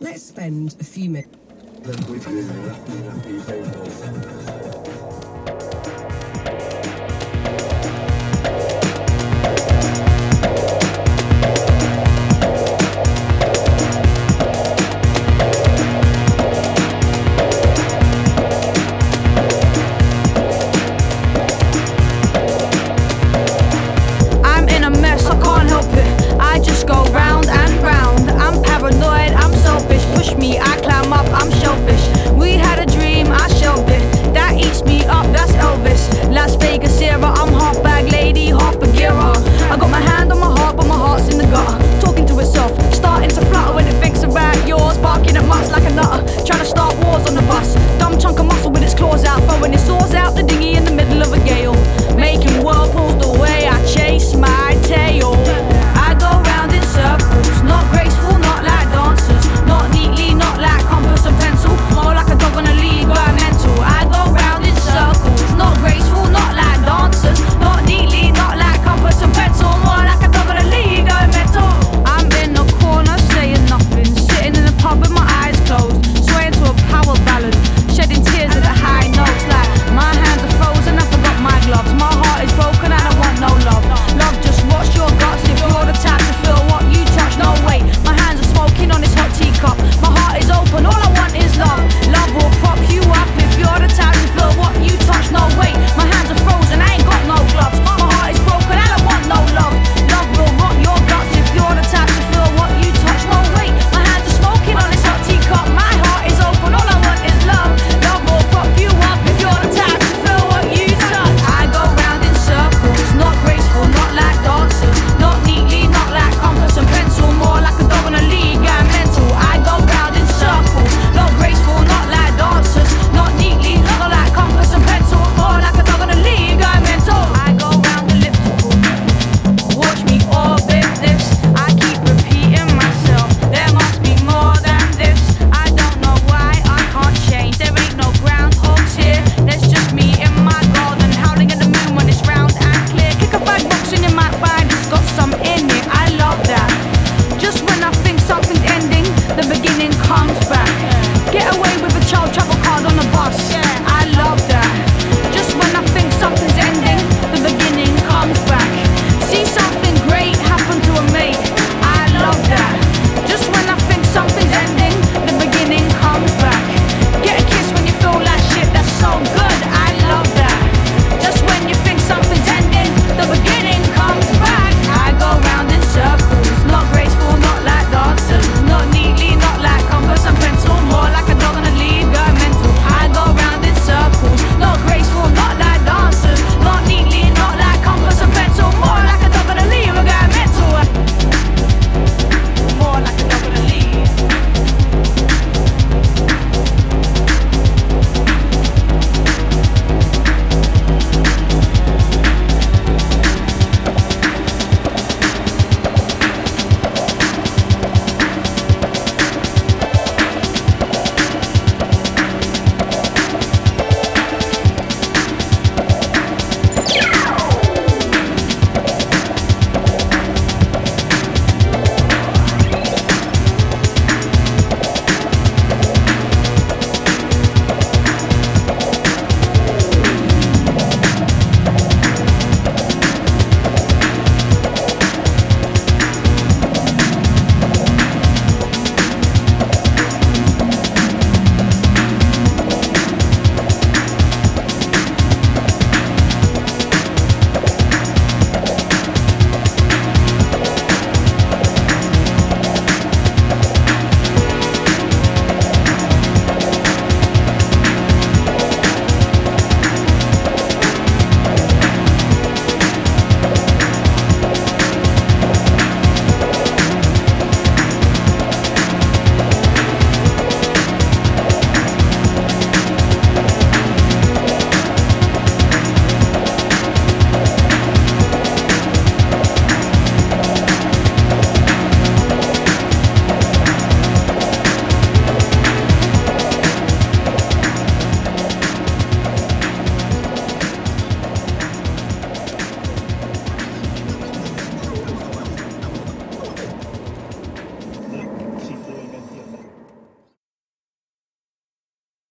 Let's spend a few minutes. push me, I climb up, I'm selfish.